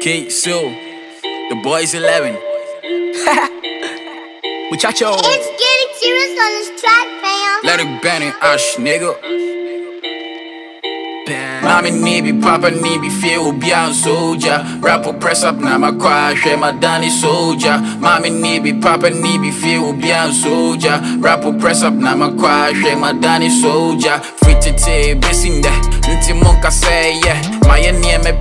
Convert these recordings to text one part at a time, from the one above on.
Kate Sue, the boys 11. Muchacho, It's getting serious on this track, fam. let it bang it, ash, nigga. Mommy need me, papa need me, feel be on soldier. Rapper press up, now my choir, share my Danny soldier. Mommy need me, papa need me, feel be on soldier. Rapper press up, now my choir, share my Danny soldier. Free to take, basing that. Nti monka say, yeah. My near me,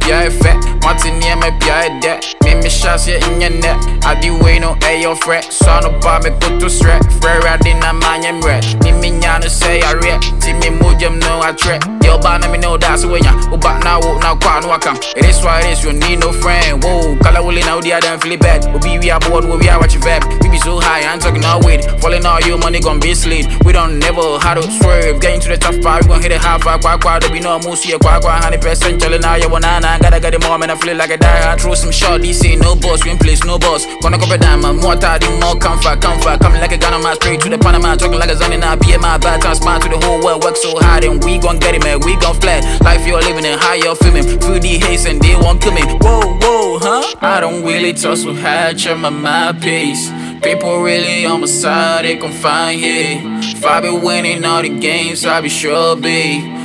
pia effect. Martin near me, pia debt. Me me shots, yeah, in your neck. I do way no a your fret. Son of bar me put to sweat. Frere, I did not mind him red. Ni me nyana say, I read. Timmy mujam no, I tread. Yo, bana me know that's when ya. Uba now, now, kwa no, I come. It is what it is, you need no friend. Whoa, color will now, the other feel bad. We be aboard, we are watching vibe. We be so high, I'm talking all with. Falling all you money gon' be slid. We don't never how to swerve. Getting to the top five we gon' hit it half, quack, quack, quack. There be no moose here, quack, quack, hundred percent. Chillin' now, you wanna, nah, gotta get the moment. I feel like a die. I throw some shot, DC, no boss, we in place, no boss. Gonna go down, my more tired, more comfort, comfort. Coming like a gun on my straight to the Panama, talking like a zombie, now be my bad time, smart to the whole world. Work so hard, and we gon' get it, man. We flat. Life you're living in, how you're feeling. Through the haze, and they won't kill me. Whoa, whoa, huh? I don't really talk so hard, check my pace. People really on my side, they can find yeah. If I be winning all the games, I be sure be.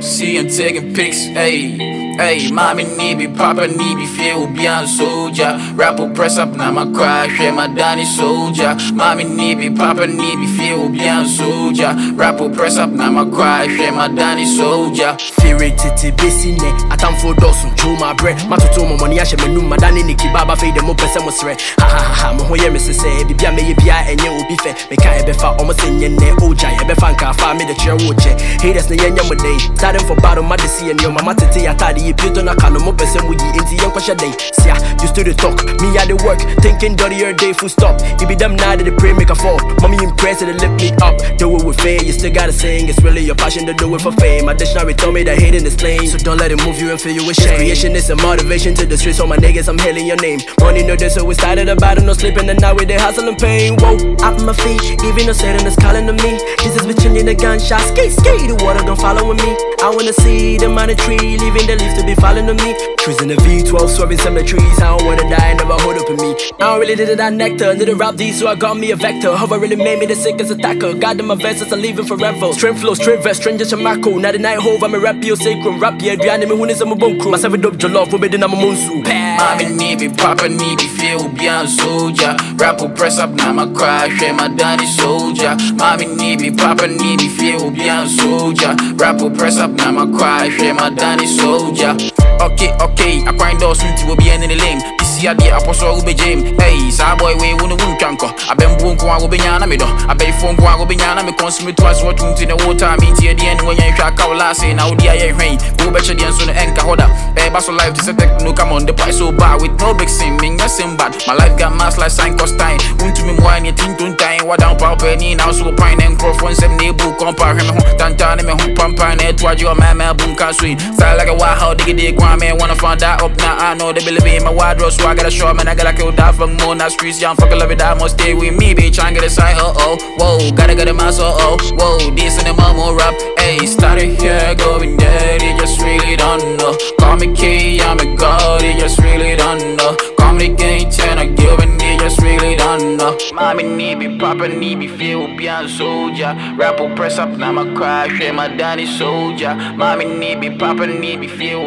See I'm taking pics, hey. Hey, mommy need me, papa need me, feel beyond soldier. Rapper press up, now my cry, share my Danny soldier. Mommy need me, papa need me, feel beyond soldier. Rapper press up, now my cry, share my Danny soldier. Fere tete besi ne atamfo dɔso ntwo ma brɛ matoto mo mɔne ahyɛ m'anum madane ne ki baba fei dɛ mopɛ sɛ mo serɛ hahahaha mo ho yɛ me sesɛ biribia mɛyɛ bia ɛnyɛ obi fɛ meka ɛbɛfa ɔmo sɛ nyɛ nnɛ ogya yɛbɛfa nkafa mede kyerɛ wo kyɛ haters ne yɛnyɛ mo dɛn starting for battle made si yɛ nneɔma matete yɛ yɛ pieto no aka no mopɛ sɛ moyi enti yɛnkɔhyɛ dɛn sia you still dey talk. Me I dey work thinking dirty your day full stop. It be them now that they pray make a fall. Mommy impressed and they lift me up. Do it with faith you still gotta sing. It's really your passion to do it for fame. My dictionary told me that hating is plain. So don't let it move you and fill you with shame creation is a motivation to the streets. So my niggas I'm hailing your name. Money no this so we started a battle no sleeping the night with the hustle and pain. Whoa up my feet even though Satan is calling to me. This is in the gunshots. Skate skate the water don't follow with me. I wanna see the money tree leaving the leaves to be falling to me. Trees in the V12 swerving cemeteries. I don't wanna die never hold up in me. I don't really did that nectar need to rap these so I got me a vector. Hover really made me the sickest attacker. God in my verses I'm leaving forever. Strength flow straight vest stranger chamako now the night hove I'm a rap yo sacrum. Rap yeah aduane me hu ne sɛ mobɔ nkuro masɛ dope jollof wobɛdi na momɔ nsu Mommy need me, papa need feel beyond soldier. Rapper press up, now my cry, share my Danny soldier. Mommy need me, papa need feel beyond soldier. Rapper press up, now my cry, share my Danny soldier. Okay, okay, I grind those into will be in the lane. See a dear apostle will be Jim. Hey, sa boy, we wouldn't win canko. I been boom kwa will be yana me do. I been phone kwa will be yana me consume twice what you in the water. Me tea the end when you shaka last say now dear yeah rain. Go better than soon and kahoda. Hey, basso life is a techno come on the price so bad with no big sim. Ming ya sim bad. My life got mass like sign cost time. Won't me wine your tin tun time. What down pop any now so pine and crow from some neighbor compare him. Tantana me home pampa net. What you a man man boom can sweet. Style like a wild how diggy dig grind man wanna find that up now. I know they believe in my wardrobe so I gotta show man. I gotta kill that from moon. That streets young fucking love it. I must stay with me. Bitch, try and get a oh. Whoa, gotta get a mass. Uh oh. Whoa, this in the mama rap. Hey, started here going there. They just really don't know. Call me K, I'm a god. They just really don't know. Call me game ten. I give and they just really don't know. Mommy need me, papa need me, feel beyond soldier. Rapper press up, now my cry, share my Danny soldier. Mommy need me, papa need me, feel